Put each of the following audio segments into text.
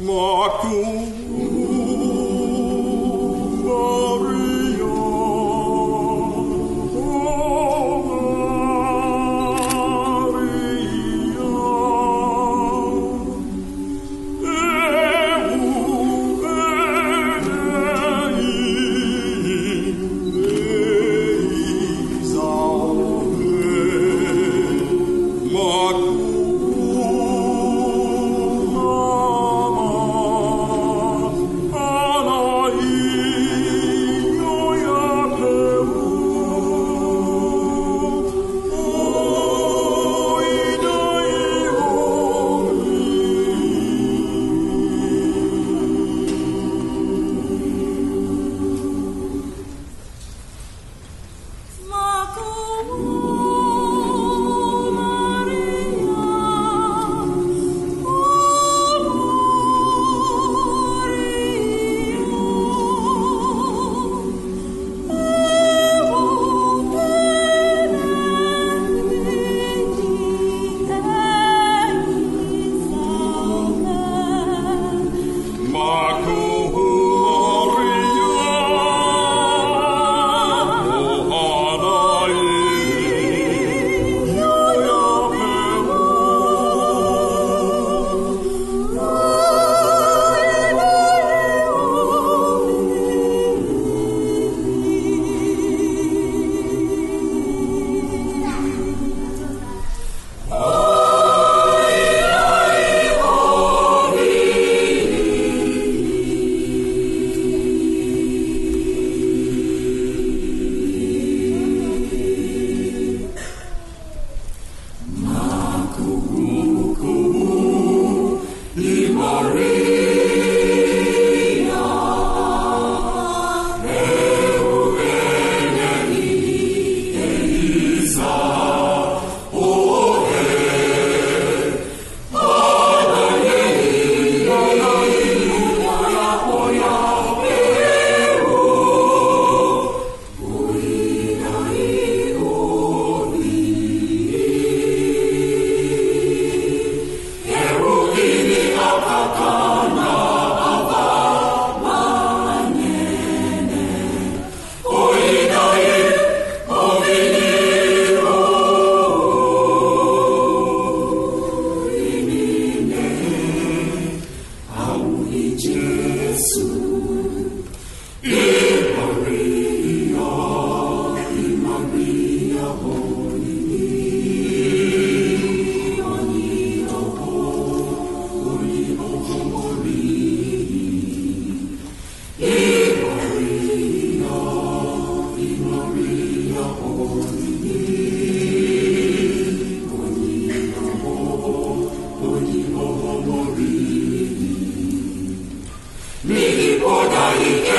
Mock. 公母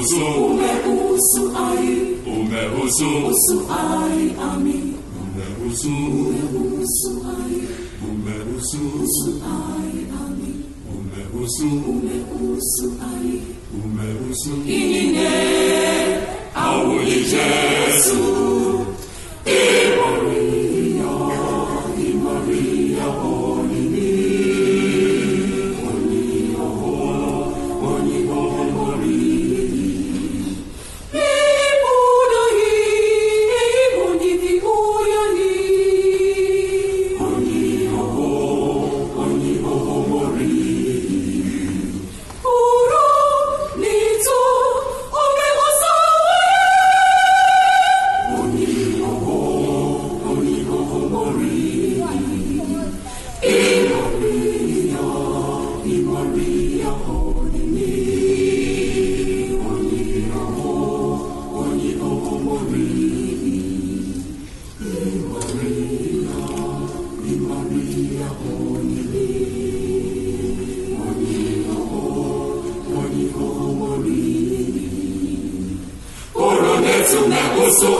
uzu ume uzu anyị ume uzu uzu anyị amị ume uzu ume uzu anyị ume uzu uzu anyị amị ume uzu ume uzu anyị ume uzu inine awụli Jesus. Coronețul meu, usul.